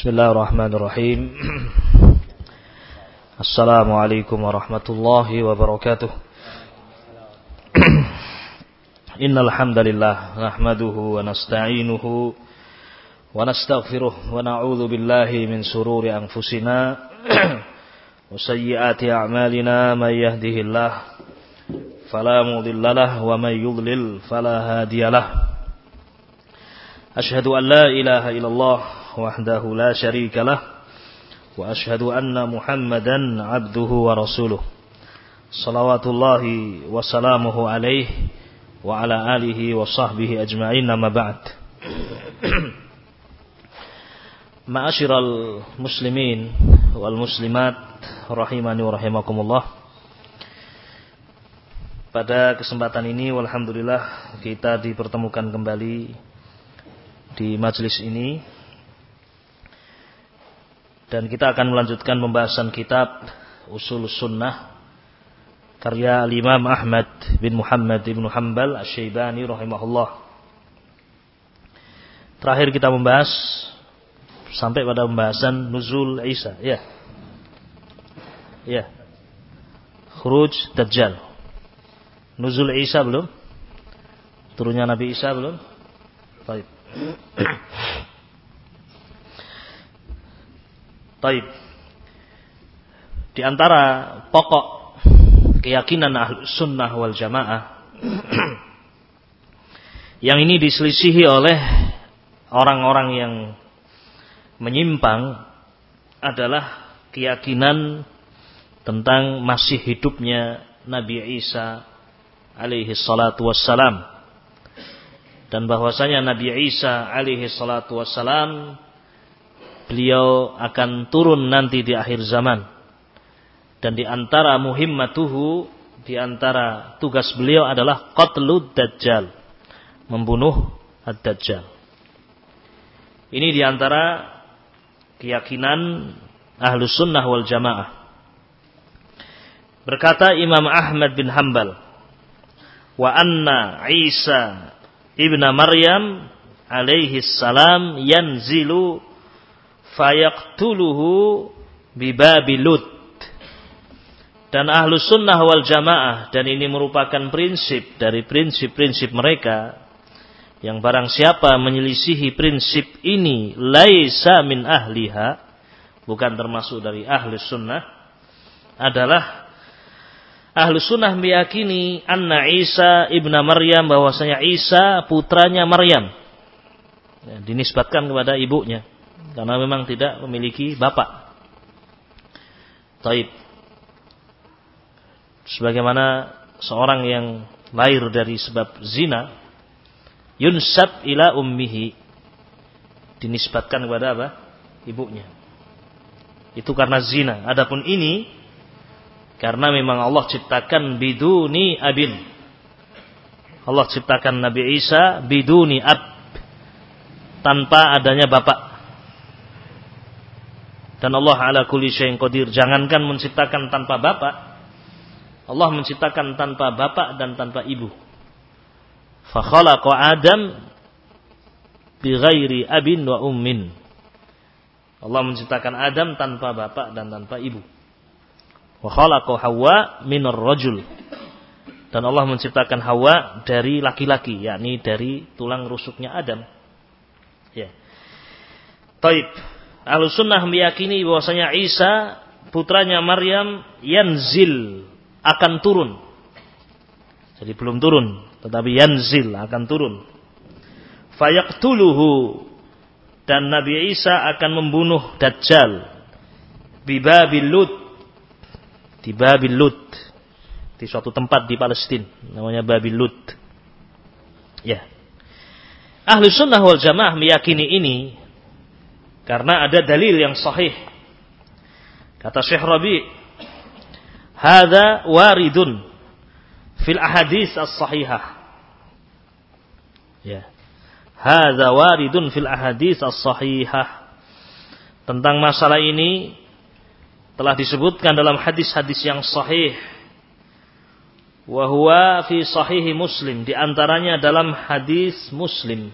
بسم الله الرحمن الرحيم السلام عليكم ورحمة الله وبركاته إن الحمد لله نحمده ونستعينه ونستغفره ونعوذ بالله من سرور أنفسنا وسيئات أعمالنا من يهده الله فلا مضل له ومن يضلل فلا هادي له أشهد أن لا إله إلا الله وحده لا شريك له وأشهد أن محمدا عبده ورسوله صلوات الله وسلامه عليه وعلى آله وصحبه أجمعين ما بعد معاشر المسلمين والmuslimat rahimani wa rahimakumullah Pada kesempatan ini walhamdulillah kita dipertemukan kembali di majelis ini dan kita akan melanjutkan pembahasan kitab Usul Sunnah karya Imam Ahmad bin Muhammad bin Hanbal Asy-Syaibani rahimahullah. Terakhir kita membahas sampai pada pembahasan nuzul Isa, ya. Ya. Khuruj Dajjal. Nuzul Isa belum? Turunnya Nabi Isa belum? Baik. Taib. Di antara pokok keyakinan ahlu sunnah wal jamaah yang ini diselisihi oleh orang-orang yang menyimpang adalah keyakinan tentang masih hidupnya Nabi Isa alaihi salatu wassalam dan bahwasanya Nabi Isa alaihi salatu wassalam beliau akan turun nanti di akhir zaman. Dan di antara muhimmatuhu di antara tugas beliau adalah qatlud dajjal membunuh ad-dajjal. Ini di antara keyakinan ahlu sunnah wal jamaah. Berkata Imam Ahmad bin Hambal wa anna Isa ibna Maryam alaihi salam yanzilu fayaqtuluhu bibabi Lut. Dan ahlu sunnah wal jamaah dan ini merupakan prinsip dari prinsip-prinsip mereka yang barang siapa menyelisihi prinsip ini laisa min ahliha bukan termasuk dari ahlu sunnah adalah ahlu sunnah meyakini anna Isa ibna Maryam bahwasanya Isa putranya Maryam. Ya, dinisbatkan kepada ibunya karena memang tidak memiliki bapak. Taib. Sebagaimana seorang yang lahir dari sebab zina yunsab ila ummihi dinisbatkan kepada apa? ibunya. Itu karena zina. Adapun ini karena memang Allah ciptakan biduni abin. Allah ciptakan Nabi Isa biduni ab tanpa adanya bapak. Dan Allah ala kulli syai'in qadir. Jangankan menciptakan tanpa bapak, Allah menciptakan tanpa bapak dan tanpa ibu. Fa khalaqa Adam bi ghairi abin wa ummin. Allah menciptakan Adam tanpa bapak dan tanpa ibu. Wa khalaqa Hawa minar rajul. Dan Allah menciptakan Hawa dari laki-laki, yakni dari tulang rusuknya Adam. Ya. Taib. Ahlu sunnah meyakini bahwasanya Isa putranya Maryam yanzil akan turun. Jadi belum turun, tetapi yanzil akan turun. Fayaqtuluhu dan Nabi Isa akan membunuh Dajjal bibabil Lut di Babil Lut di suatu tempat di Palestina namanya Babil Lut. Ya. Ahlu sunnah wal jamaah meyakini ini karena ada dalil yang sahih. Kata Syekh Rabi, "Hadza waridun fil ahadits as-sahihah." Ya. Hadza waridun fil ahadits as-sahihah. Tentang masalah ini telah disebutkan dalam hadis-hadis yang sahih. Wa huwa fi sahih Muslim, di antaranya dalam hadis Muslim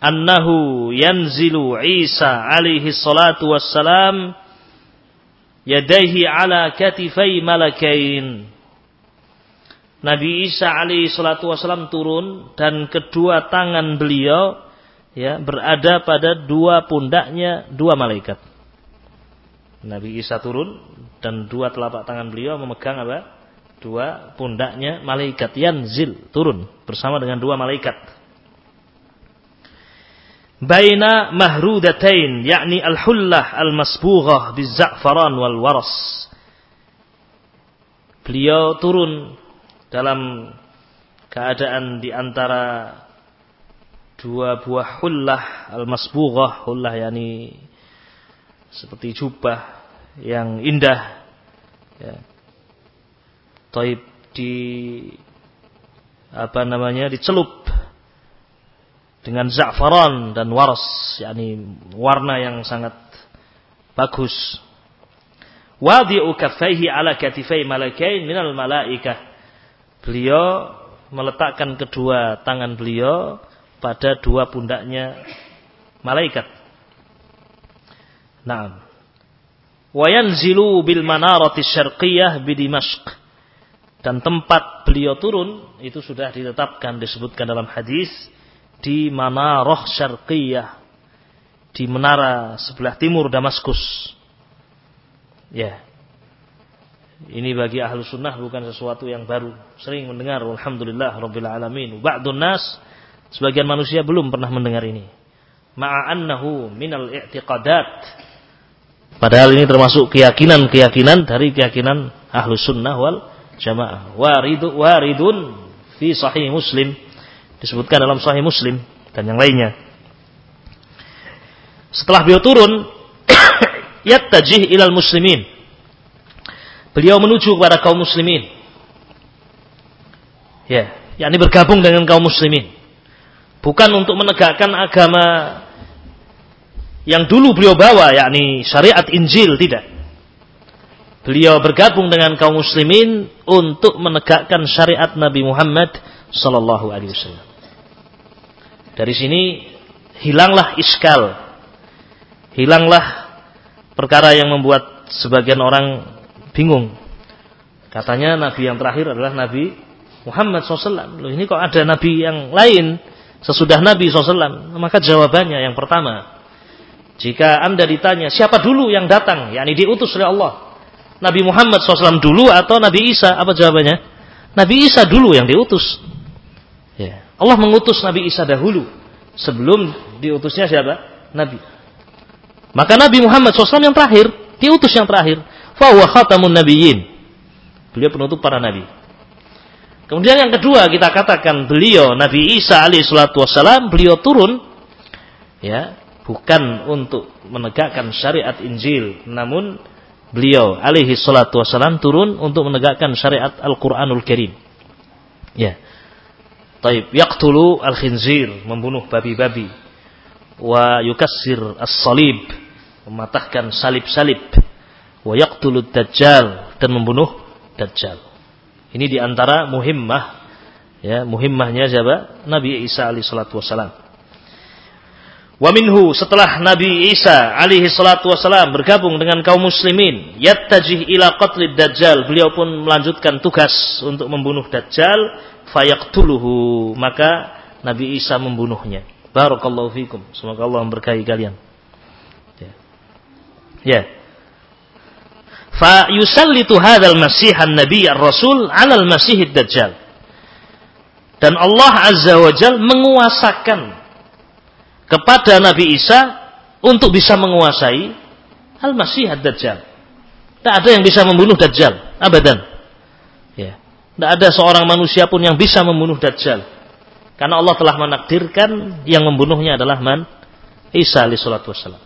annahu yanzilu Isa alaihi salatu wassalam yadaihi ala katifai malakain. Nabi Isa alaihi salatu wassalam turun dan kedua tangan beliau ya berada pada dua pundaknya dua malaikat. Nabi Isa turun dan dua telapak tangan beliau memegang apa? Dua pundaknya malaikat yanzil turun bersama dengan dua malaikat baina mahrudatain yakni al-hullah al-masbughah biz-za'faran wal waras. Beliau turun dalam keadaan di antara dua buah hullah al-masbughah hullah yakni seperti jubah yang indah ya. Taib di apa namanya dicelup dengan za'faran dan waras yakni warna yang sangat bagus. Wadi'u kaffaihi ala katifai malakain minal malaikah. Beliau meletakkan kedua tangan beliau pada dua pundaknya malaikat. Naam. Wa yanzilu bil manarati syarqiyah bi Dimashq. Dan tempat beliau turun itu sudah ditetapkan disebutkan dalam hadis di Manarah Syarqiyah di menara sebelah timur Damaskus. Ya. Ini bagi ahlu sunnah bukan sesuatu yang baru. Sering mendengar Alhamdulillah Rabbil Alamin. Ba'dun nas, sebagian manusia belum pernah mendengar ini. Ma'annahu minal i'tiqadat. Padahal ini termasuk keyakinan-keyakinan dari keyakinan ahlu sunnah wal jamaah. Waridu, waridun fi sahih muslim disebutkan dalam Sahih Muslim dan yang lainnya. Setelah beliau turun, yattajih ilal muslimin. Beliau menuju kepada kaum muslimin. Ya, yakni bergabung dengan kaum muslimin. Bukan untuk menegakkan agama yang dulu beliau bawa, yakni syariat Injil, tidak. Beliau bergabung dengan kaum muslimin untuk menegakkan syariat Nabi Muhammad sallallahu alaihi wasallam. Dari sini hilanglah iskal. Hilanglah perkara yang membuat sebagian orang bingung. Katanya nabi yang terakhir adalah Nabi Muhammad SAW. Loh ini kok ada nabi yang lain sesudah Nabi SAW? Maka jawabannya yang pertama, jika anda ditanya siapa dulu yang datang, yakni diutus oleh Allah, Nabi Muhammad SAW dulu atau Nabi Isa? Apa jawabannya? Nabi Isa dulu yang diutus. Allah mengutus Nabi Isa dahulu sebelum diutusnya siapa? Nabi. Maka Nabi Muhammad SAW yang terakhir, diutus yang terakhir. Fahuwa khatamun nabiyyin. Beliau penutup para nabi. Kemudian yang kedua kita katakan beliau Nabi Isa alaihissalatu wassalam beliau turun ya bukan untuk menegakkan syariat Injil namun beliau alaihi wassalam turun untuk menegakkan syariat Al-Qur'anul Karim. Ya. Taib yaqtulu al-khinzir, membunuh babi-babi. Wa yukassir as-salib, mematahkan salib-salib. Wa yaqtulu dajjal dan membunuh dajjal. Ini di antara muhimmah ya, muhimmahnya siapa? Nabi Isa alaihi salatu wasalam. Wa minhu setelah Nabi Isa alaihi salatu wasalam bergabung dengan kaum muslimin, yattajih ila qatlid dajjal, beliau pun melanjutkan tugas untuk membunuh dajjal fayaqtuluhu maka Nabi Isa membunuhnya. Barakallahu fikum. Semoga Allah memberkahi kalian. Ya. Ya. Fa yusallitu hadzal masih an-nabi ar-rasul 'ala al-masih ad-dajjal. Dan Allah Azza wa Jal menguasakan kepada Nabi Isa untuk bisa menguasai Al-Masih Ad-Dajjal. Tak ada yang bisa membunuh Dajjal, abadan. Ya. Tidak ada seorang manusia pun yang bisa membunuh Dajjal. Karena Allah telah menakdirkan yang membunuhnya adalah man Isa alaihi salatu wassalam.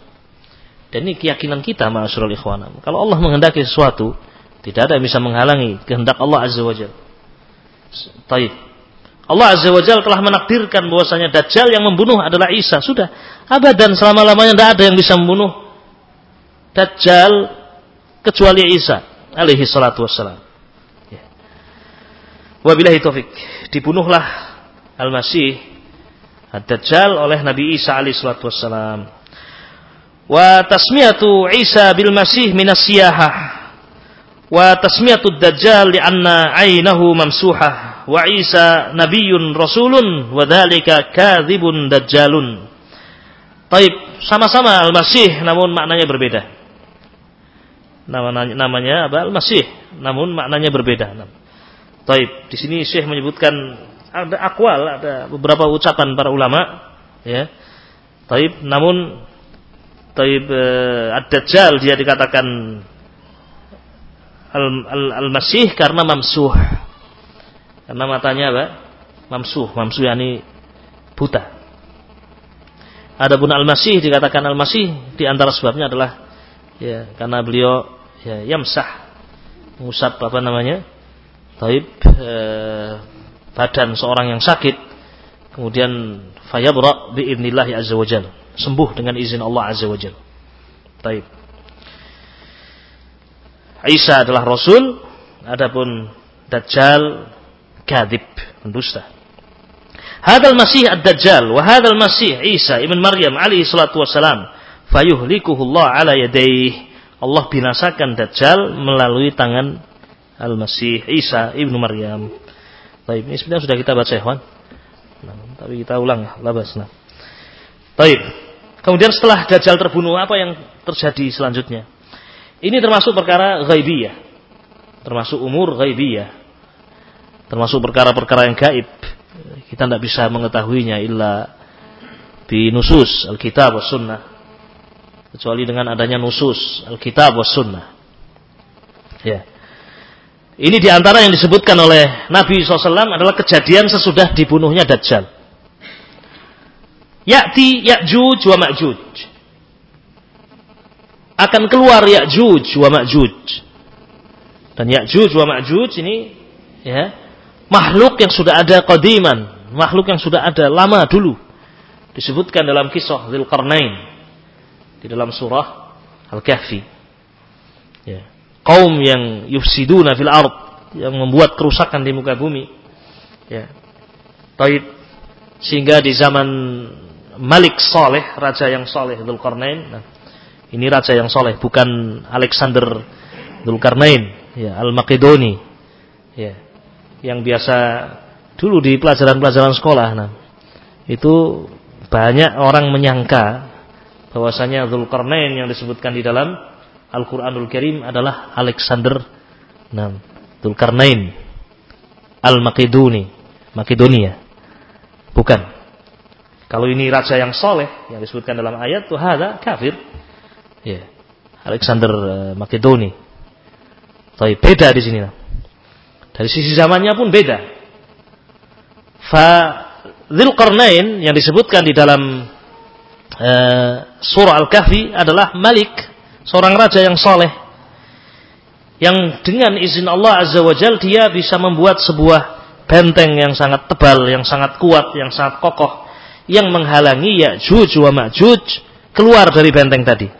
Dan ini keyakinan kita ma'asyiral ikhwan. Kalau Allah menghendaki sesuatu, tidak ada yang bisa menghalangi kehendak Allah azza wajalla. Taib. Allah azza wajalla telah menakdirkan bahwasanya Dajjal yang membunuh adalah Isa. Sudah. Abadan selama-lamanya tidak ada yang bisa membunuh Dajjal kecuali Isa alaihi salatu wassalam. Wabillahi taufik. Dibunuhlah Al-Masih Ad-Dajjal oleh Nabi Isa alaihi salatu wassalam. Wa tasmiyatu Isa bil Masih minas siyahah. Wa tasmiyatu Dajjal li'anna ainahu mamsuhah. Wa Isa nabiyyun rasulun wa dzalika kadzibun dajjalun. Taib, sama-sama Al-Masih namun maknanya berbeda. Namanya, namanya apa? Al-Masih, namun maknanya berbeda. Taib, di sini Syekh menyebutkan ada akwal, ada beberapa ucapan para ulama, ya. Taib, namun Taib uh, Ad-Dajjal dia dikatakan Al-Masih al, al karena mamsuh. Karena matanya apa? Mamsuh, mamsuh yakni buta. Adapun Al-Masih dikatakan Al-Masih di antara sebabnya adalah ya karena beliau ya yamsah mengusap apa namanya? Taib eh, badan seorang yang sakit kemudian fayabra biidznillah azza wajalla sembuh dengan izin Allah Azza wa Jal. Baik. Isa adalah Rasul, adapun Dajjal kadib, pendusta. Hadal Masih ad-Dajjal wa hadal Masih Isa ibn Maryam alaihi salatu wassalam fayuhlikuhu Allah ala yadayhi. Allah binasakan Dajjal melalui tangan Al-Masih Isa ibn Maryam. Baik, ini sebenarnya sudah kita baca ya, Nah, tapi kita ulang labas. Nah. Baik. Kemudian setelah Dajjal terbunuh, apa yang terjadi selanjutnya? Ini termasuk perkara ghaibiyah. Termasuk umur ghaibiyah. Termasuk perkara-perkara yang gaib. Kita tidak bisa mengetahuinya illa bi nusus Alkitab was sunnah. Kecuali dengan adanya nusus Alkitab was sunnah. Ya. Ini di antara yang disebutkan oleh Nabi SAW adalah kejadian sesudah dibunuhnya Dajjal. Ya'ti Ya'juj wa Ma'juj. Akan keluar Ya'juj wa Ma'juj. Dan Ya'juj wa Ma'juj ini ya, makhluk yang sudah ada qadiman, makhluk yang sudah ada lama dulu. Disebutkan dalam kisah Dzulqarnain di dalam surah Al-Kahfi. Ya. Kaum yang yufsiduna fil ard, yang membuat kerusakan di muka bumi. Ya. Taib sehingga di zaman Malik Soleh, raja yang soleh Dzulkarnain. Nah, ini raja yang soleh, bukan Alexander Dzulkarnain, ya Al-Makedoni, ya, yang biasa dulu di pelajaran-pelajaran sekolah. Nah, itu banyak orang menyangka bahwasanya Dzulkarnain yang disebutkan di dalam Al-Qur'anul Karim adalah Alexander nah, Dzulkarnain Al-Makedoni, Makedonia. Bukan. Kalau ini raja yang soleh yang disebutkan dalam ayat tuh ada kafir. Ya. Alexander uh, Makedoni. Tapi beda di sini. Dari sisi zamannya pun beda. Fa Dzulqarnain yang disebutkan di dalam uh, surah Al-Kahfi adalah Malik, seorang raja yang soleh. Yang dengan izin Allah Azza wa Jal dia bisa membuat sebuah benteng yang sangat tebal, yang sangat kuat, yang sangat kokoh yang menghalangi Ya'juj wa Ma'juj keluar dari benteng tadi.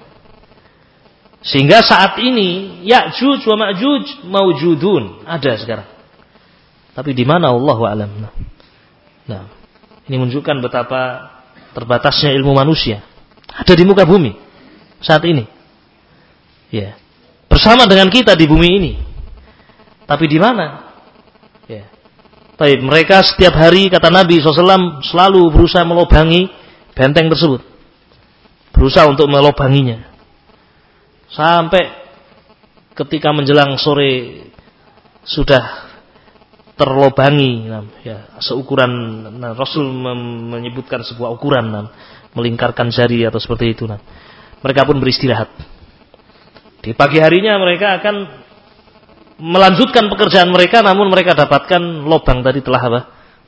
Sehingga saat ini Ya'juj wa Ma'juj maujudun, ada sekarang. Tapi di mana Allah alam? Nah, nah, ini menunjukkan betapa terbatasnya ilmu manusia. Ada di muka bumi saat ini. Ya. Bersama dengan kita di bumi ini. Tapi di mana? Baik, mereka setiap hari kata Nabi SAW selalu berusaha melobangi benteng tersebut. Berusaha untuk melobanginya. Sampai ketika menjelang sore sudah terlobangi ya seukuran nah, Rasul menyebutkan sebuah ukuran nah, melingkarkan jari atau seperti itu nah. mereka pun beristirahat di pagi harinya mereka akan melanjutkan pekerjaan mereka namun mereka dapatkan lobang tadi telah apa?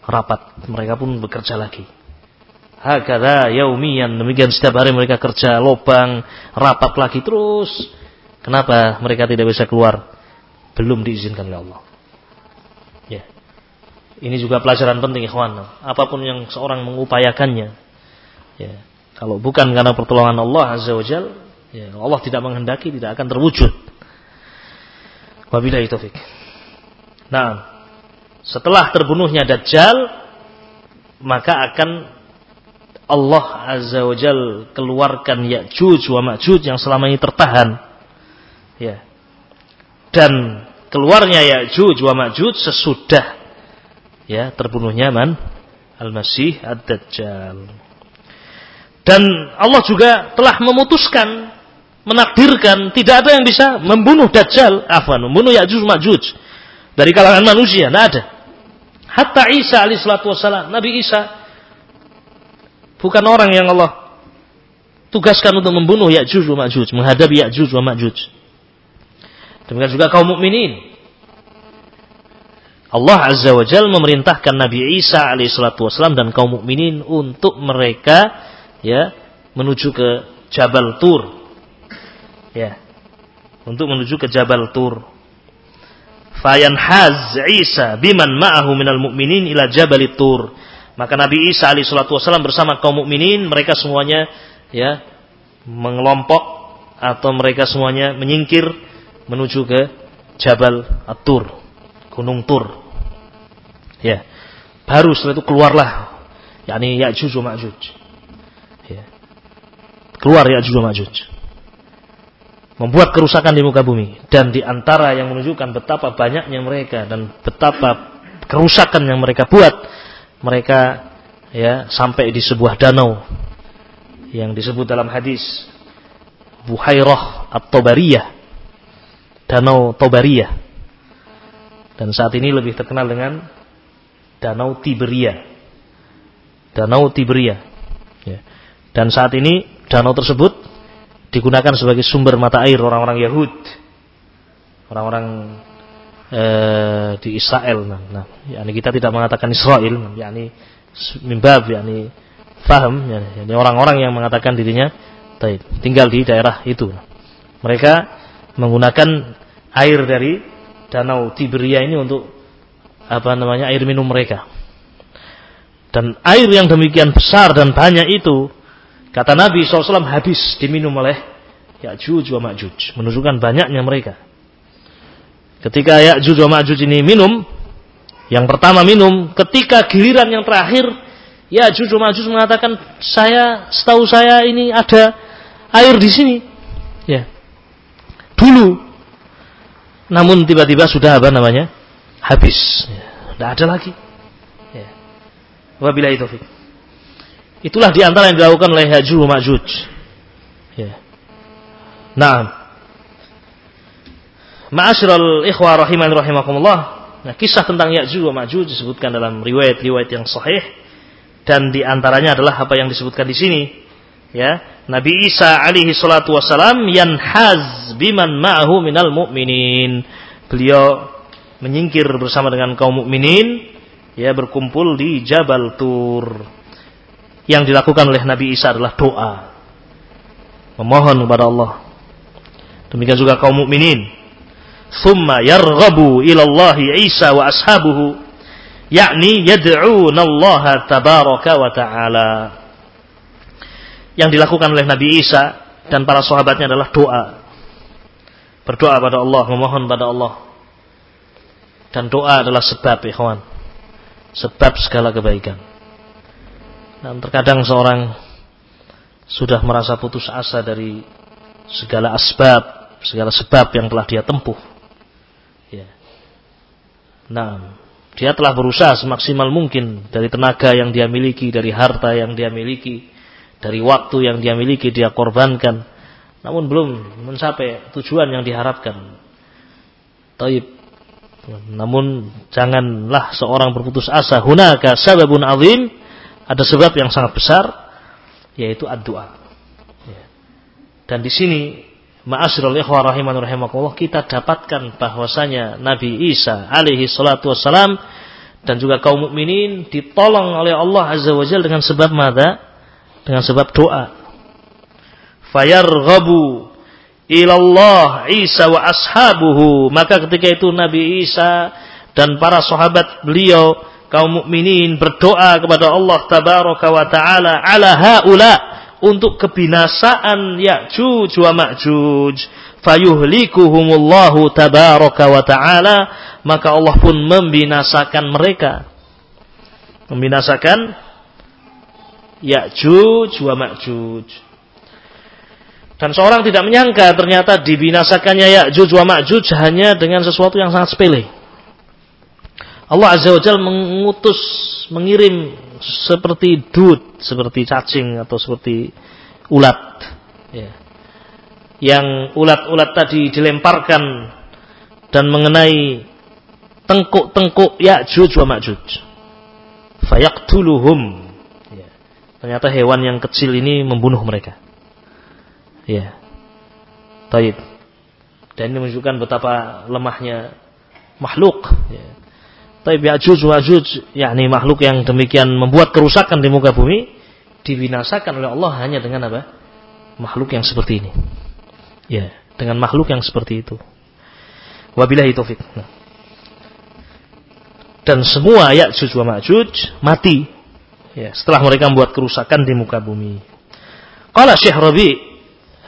rapat. Mereka pun bekerja lagi. Hakada yaumiyan demikian setiap hari mereka kerja lobang, rapat lagi terus. Kenapa mereka tidak bisa keluar? Belum diizinkan oleh Allah. Ya. Ini juga pelajaran penting ikhwan. Apa pun yang seorang mengupayakannya. Ya. Kalau bukan karena pertolongan Allah Azza wa Jal, ya, Allah tidak menghendaki tidak akan terwujud. Wabillahi taufik. Nah, setelah terbunuhnya Dajjal, maka akan Allah Azza wa Jal keluarkan Ya'juj wa Ma'juj yang selama ini tertahan. Ya. Dan keluarnya Ya'juj wa Ma'juj sesudah ya terbunuhnya man Al-Masih Ad-Dajjal. Dan Allah juga telah memutuskan menakdirkan tidak ada yang bisa membunuh Dajjal, afwan, membunuh Ya'juj Ma'juj dari kalangan manusia, tidak ada. Hatta Isa alaihissalatu wassalam, Nabi Isa bukan orang yang Allah tugaskan untuk membunuh Ya'juj wa Ma'juj, menghadapi Ya'juj wa Ma'juj. Demikian juga kaum mukminin. Allah Azza wa Jal memerintahkan Nabi Isa alaihissalatu wassalam dan kaum mukminin untuk mereka ya menuju ke Jabal Tur ya untuk menuju ke Jabal Tur. Fayanhaz Isa biman ma'ahu minal mu'minin ila Jabal Tur. Maka Nabi Isa alaihi salatu wasallam bersama kaum mukminin mereka semuanya ya mengelompok atau mereka semuanya menyingkir menuju ke Jabal At-Tur, Gunung Tur. Ya. Baru setelah itu keluarlah yakni Ya'juj wa Ma'juj. Ya. Keluar Ya'juj wa Ma'juj membuat kerusakan di muka bumi dan di antara yang menunjukkan betapa banyaknya mereka dan betapa kerusakan yang mereka buat mereka ya sampai di sebuah danau yang disebut dalam hadis Buhairah At-Tabariyah Danau Tabariyah dan saat ini lebih terkenal dengan Danau Tiberia Danau Tiberia ya. dan saat ini danau tersebut digunakan sebagai sumber mata air orang-orang Yahud, orang-orang eh, di Israel. Nah, nah yakni kita tidak mengatakan Israel, yakni mimbab, yakni faham, yakni orang-orang yang mengatakan dirinya tinggal di daerah itu. Mereka menggunakan air dari danau Tiberia ini untuk apa namanya air minum mereka. Dan air yang demikian besar dan banyak itu Kata Nabi SAW habis diminum oleh Ya'juj wa Ma'juj. Menunjukkan banyaknya mereka. Ketika Ya'juj wa Ma'juj ini minum, yang pertama minum, ketika giliran yang terakhir, Ya'juj wa Ma'juj mengatakan, saya, setahu saya ini ada air di sini. Ya. Dulu. Namun tiba-tiba sudah apa namanya? Habis. Ya. Tidak ada lagi. Ya. Wabillahi taufiq. Itulah di antara yang dilakukan oleh Ya'juj wa Ma'juj. Ya. Nah. Ma'asyiral ikhwah rahiman rahimakumullah. Nah, kisah tentang Ya'juj wa Ma'juj disebutkan dalam riwayat-riwayat yang sahih dan di antaranya adalah apa yang disebutkan di sini. Ya, Nabi Isa alaihi salatu wasalam yanhaz biman ma'ahu minal mu'minin. Beliau menyingkir bersama dengan kaum mukminin ya berkumpul di Jabal Tur yang dilakukan oleh Nabi Isa adalah doa. Memohon kepada Allah. Demikian juga kaum mukminin. Thumma yarghabu ila Allah Isa wa ashabuhu yakni yad'una Allah tabaraka wa ta'ala. Yang dilakukan oleh Nabi Isa dan para sahabatnya adalah doa. Berdoa pada Allah, memohon pada Allah. Dan doa adalah sebab, ikhwan. Sebab segala kebaikan. Dan terkadang seorang sudah merasa putus asa dari segala asbab, segala sebab yang telah dia tempuh. Nah, dia telah berusaha semaksimal mungkin dari tenaga yang dia miliki, dari harta yang dia miliki, dari waktu yang dia miliki dia korbankan. Namun belum mencapai tujuan yang diharapkan. Taib. Namun janganlah seorang berputus asa. Hunaka sababun azim ada sebab yang sangat besar yaitu ad-doa. Ya. Dan di sini ma'asyiral ikhwah rahiman rahimakumullah kita dapatkan bahwasanya Nabi Isa alaihi salatu wassalam dan juga kaum mukminin ditolong oleh Allah azza wajalla dengan sebab mada? Dengan sebab doa. Fayarghabu ilallah Isa wa ashabuhu. Maka ketika itu Nabi Isa dan para sahabat beliau kaum mukminin berdoa kepada Allah tabaraka wa taala ala haula untuk kebinasaan Ya'juj wa Ma'juj fayuhlikuhumullahu tabaraka wa taala maka Allah pun membinasakan mereka membinasakan Ya'juj wa Ma'juj. Dan seorang tidak menyangka ternyata dibinasakannya Ya'juj wa Ma'juj hanya dengan sesuatu yang sangat sepele. Allah Azza wa Jalla mengutus, mengirim seperti dud, seperti cacing atau seperti ulat. Ya. Yang ulat-ulat tadi dilemparkan dan mengenai tengkuk-tengkuk Ya'juj wa Ma'juj. Fayaqtuluhum. Ya. Ternyata hewan yang kecil ini membunuh mereka. Ya. Taib. Dan ini menunjukkan betapa lemahnya makhluk. Ya. Taib Ya'juj wa Ma'juj, yakni makhluk yang demikian membuat kerusakan di muka bumi, dibinasakan oleh Allah hanya dengan apa? Makhluk yang seperti ini. Ya, dengan makhluk yang seperti itu. Wabillahi taufik. Nah. Dan semua Ya'juj Ma'juj mati. Ya, setelah mereka membuat kerusakan di muka bumi. Qala Syekh Rabi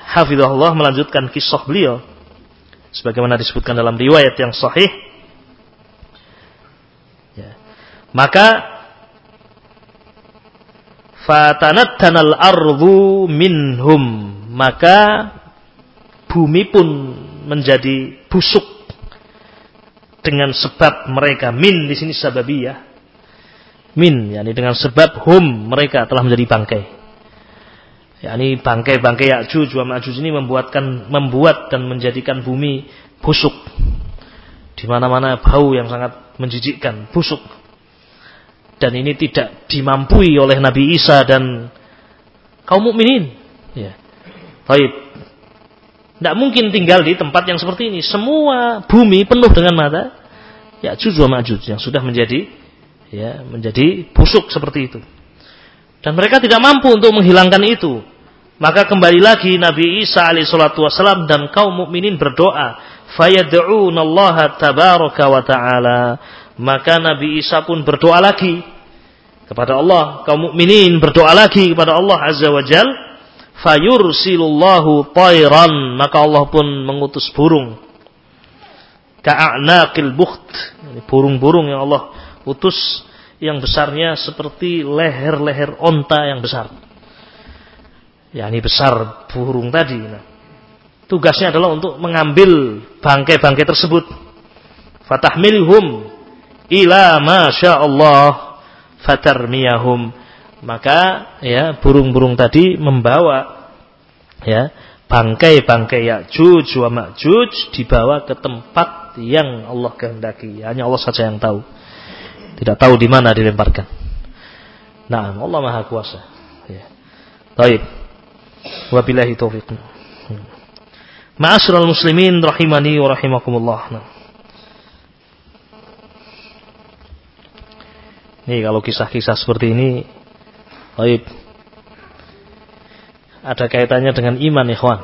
hafizahullah melanjutkan kisah beliau sebagaimana disebutkan dalam riwayat yang sahih. Ya. Maka tanal ardu minhum. Maka bumi pun menjadi busuk dengan sebab mereka. Min di sini sababiyah. Min yakni dengan sebab hum mereka telah menjadi bangkai. Yakni bangkai-bangkai Ya'juj wa Ma'juj ini membuatkan membuat dan menjadikan bumi busuk. Di mana-mana bau yang sangat menjijikkan busuk dan ini tidak dimampui oleh Nabi Isa dan kaum mukminin ya baik tidak mungkin tinggal di tempat yang seperti ini. Semua bumi penuh dengan mata. Ya wa Ma'juj yang sudah menjadi ya menjadi busuk seperti itu. Dan mereka tidak mampu untuk menghilangkan itu. Maka kembali lagi Nabi Isa alaihissalatu wassalam dan kaum mukminin berdoa. Fayad'una Allah tabaraka wa ta'ala. Maka Nabi Isa pun berdoa lagi kepada Allah. Kaum mukminin berdoa lagi kepada Allah Azza wa Jalla fayursilullahu tayran maka Allah pun mengutus burung. Ka'anaqil bukht burung-burung yang Allah utus yang besarnya seperti leher-leher onta yang besar. Ya ini besar burung tadi. Nah, tugasnya adalah untuk mengambil bangkai-bangkai tersebut. Fatahmilhum ila masya Allah fatarmiyahum maka ya burung-burung tadi membawa ya bangkai-bangkai Ya'juj wa Ma'juj dibawa ke tempat yang Allah kehendaki. Hanya Allah saja yang tahu. Tidak tahu di mana dilemparkan. Nah, Allah Maha Kuasa. Ya. Baik. Wabillahi taufiq. Ma'asyiral muslimin rahimani wa rahimakumullah. Nah. Nih kalau kisah-kisah seperti ini Baik. Ada kaitannya dengan iman ikhwan.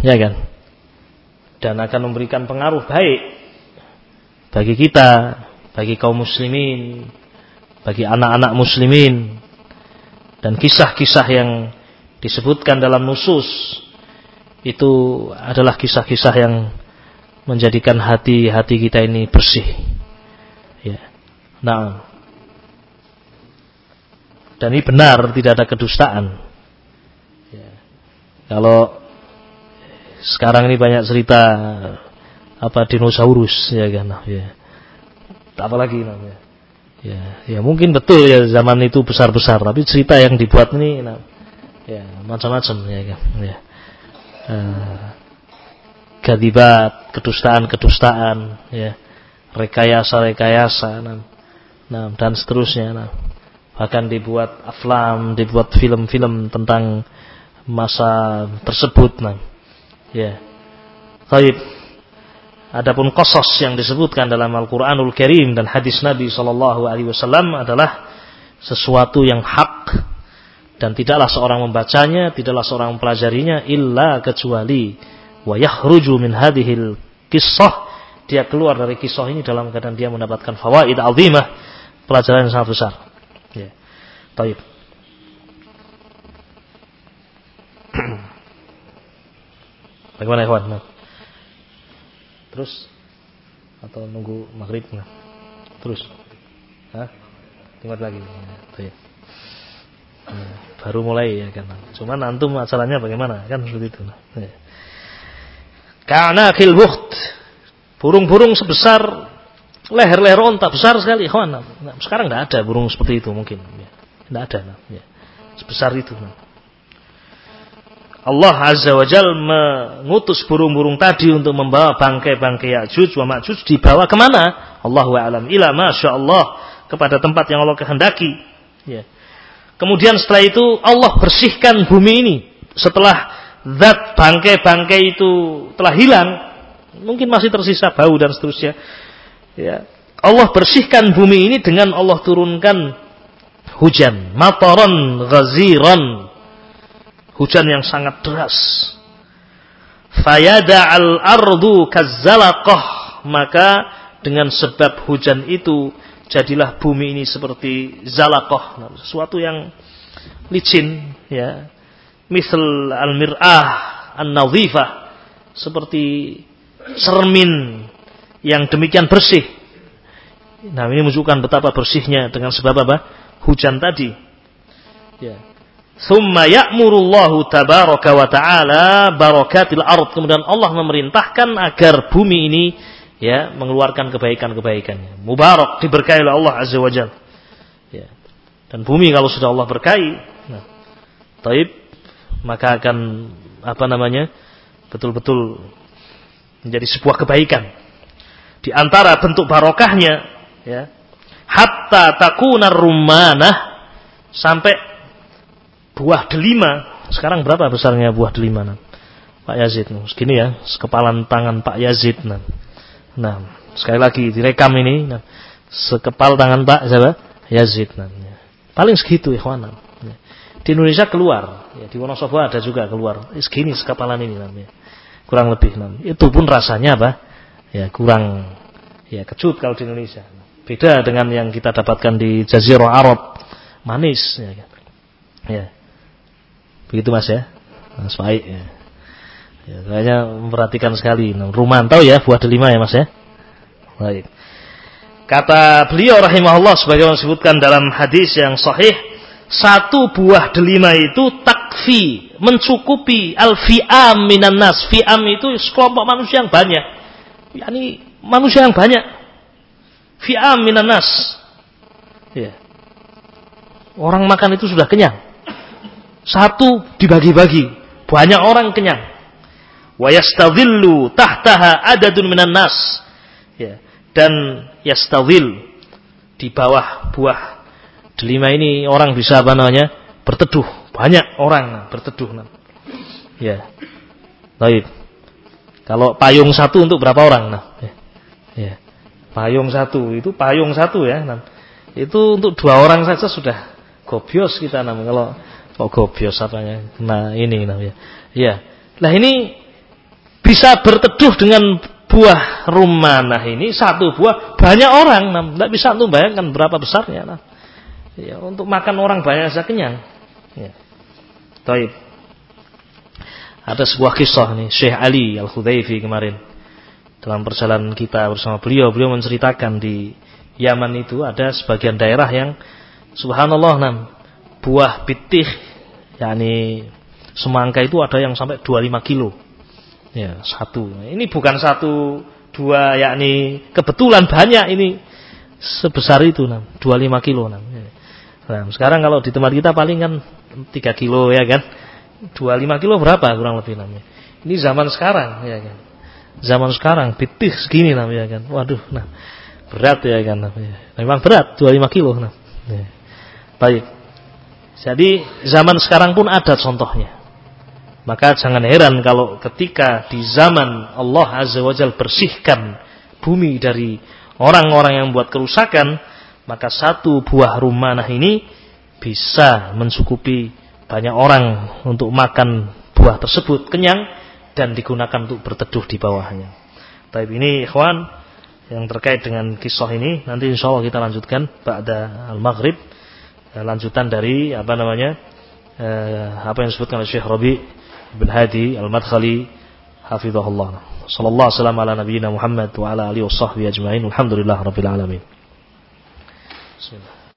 Ya kan? Dan akan memberikan pengaruh baik bagi kita, bagi kaum muslimin, bagi anak-anak muslimin. Dan kisah-kisah yang disebutkan dalam nusus itu adalah kisah-kisah yang menjadikan hati-hati kita ini bersih. Ya. Nah, dan ini benar, tidak ada kedustaan. Ya. Kalau sekarang ini banyak cerita apa dinosaurus ya kan, ya. Apa lagi namanya? Ya, ya mungkin betul ya zaman itu besar-besar, tapi cerita yang dibuat ini nah, ya macam-macam ya kan. Ya. Uh, gadibat, kedustaan-kedustaan, ya, rekayasa-rekayasa, nah, nah, dan seterusnya. Nah akan dibuat aflam, dibuat film-film tentang masa tersebut. Nah, ya. Baik. Adapun kosos yang disebutkan dalam Al-Qur'anul Karim dan hadis Nabi sallallahu alaihi wasallam adalah sesuatu yang hak dan tidaklah seorang membacanya, tidaklah seorang mempelajarinya illa kecuali wa yakhruju min hadhil kisah dia keluar dari kisah ini dalam keadaan dia mendapatkan fawaid azimah, pelajaran yang sangat besar. Taib. Bagaimana ikhwan? Nah. Terus atau nunggu maghrib nah. Terus. Hah? Tunggu lagi. Ya, baru mulai ya kan. Cuman antum acaranya bagaimana kan seperti itu. Ya. Karena kilbuht burung-burung sebesar leher-leher onta besar sekali. Nah, sekarang tidak ada burung seperti itu mungkin. Tidak ada. Ya. Sebesar itu. Nah. Allah Azza wa Jal mengutus burung-burung tadi untuk membawa bangkai-bangkai Ya'juj wa Ma'juj dibawa ke mana? Allahu a'lam. Ila Masya Allah kepada tempat yang Allah kehendaki. Ya. Kemudian setelah itu Allah bersihkan bumi ini. Setelah zat bangkai-bangkai itu telah hilang, mungkin masih tersisa bau dan seterusnya. Ya. Allah bersihkan bumi ini dengan Allah turunkan hujan, mataron ghaziran. Hujan yang sangat deras. Fayada al-ardu kazzalaqah. Maka dengan sebab hujan itu jadilah bumi ini seperti zalaqah, sesuatu yang licin ya misal al-mir'ah an-nadhifah seperti cermin yang demikian bersih. Nah, ini menunjukkan betapa bersihnya dengan sebab apa? Hujan tadi. Ya. Thumma ya'murullahu tabaraka wa ta'ala barakatil ard. Kemudian Allah memerintahkan agar bumi ini ya mengeluarkan kebaikan-kebaikannya. Mubarak diberkahi oleh Allah Azza wa Jalla. Ya. Dan bumi kalau sudah Allah berkahi, nah, taib maka akan apa namanya betul-betul menjadi sebuah kebaikan di antara bentuk barokahnya ya hatta takuna rumanah sampai buah delima sekarang berapa besarnya buah delima nah? Pak Yazid nah, segini ya sekepalan tangan Pak Yazid nah. nah sekali lagi direkam ini nah, sekepal tangan Pak siapa Yazid nah. paling segitu ikhwan nah. Di Indonesia keluar, ya, di Wonosobo ada juga keluar. Segini sekapalan ini namanya. Kurang lebih namanya. Itu pun rasanya apa? Ya kurang ya kecut kalau di Indonesia. Beda dengan yang kita dapatkan di Jazirah Arab, manis. Ya, ya. begitu mas ya, Mas Faik. Ya. Ya, kayaknya memperhatikan sekali. Rumah tahu ya buah delima ya mas ya. Baik. Kata beliau rahimahullah sebagaimana disebutkan dalam hadis yang sahih satu buah delima itu takfi, mencukupi al-fi'am minan nas. Fi'am itu sekelompok manusia yang banyak. Yani manusia yang banyak. Fi'am minan nas. Ya. Orang makan itu sudah kenyang. Satu dibagi-bagi. Banyak orang kenyang. Wa yastadhillu tahtaha adadun minan nas. Ya. Dan yastadhil di bawah buah delima ini orang bisa apa namanya berteduh banyak orang berteduh ya baik kalau payung satu untuk berapa orang nah ya, ya. Payung satu itu payung satu ya itu untuk dua orang saja sudah gobios kita namanya kalau kok gobios apanya nah ini namanya ya nah ini bisa berteduh dengan buah rumah nah ini satu buah banyak orang nah tidak bisa untuk bayangkan berapa besarnya nah Ya, untuk makan orang banyak saja kenyang. Ya. Taib. Ada sebuah kisah nih, Syekh Ali Al-Khudaifi kemarin. Dalam perjalanan kita bersama beliau, beliau menceritakan di Yaman itu ada sebagian daerah yang subhanallah nam buah pitih yakni semangka itu ada yang sampai 25 kilo. Ya, satu. Ini bukan satu dua yakni kebetulan banyak ini sebesar itu nam 25 kilo nam. Ya. Nah, sekarang kalau di tempat kita paling kan 3 kilo ya kan. 25 kilo berapa kurang lebih namanya. Ini zaman sekarang ya kan. Zaman sekarang pitih segini namanya kan. Waduh, nah berat ya kan namanya. Memang berat 25 kilo nah. Ya. Baik. Jadi zaman sekarang pun ada contohnya. Maka jangan heran kalau ketika di zaman Allah Azza wa bersihkan bumi dari orang-orang yang buat kerusakan, maka satu buah rumanah ini bisa mencukupi banyak orang untuk makan buah tersebut kenyang dan digunakan untuk berteduh di bawahnya. Tapi ini ikhwan yang terkait dengan kisah ini nanti insya Allah kita lanjutkan pada al-maghrib eh, lanjutan dari apa namanya eh, apa yang disebutkan oleh Syekh Rabi bin Hadi al-Madkhali hafizahullah. Sallallahu alaihi ala nabiyina Muhammad wa ala alihi washabbihi ajmain. Alhamdulillah rabbil alamin. Bismillah.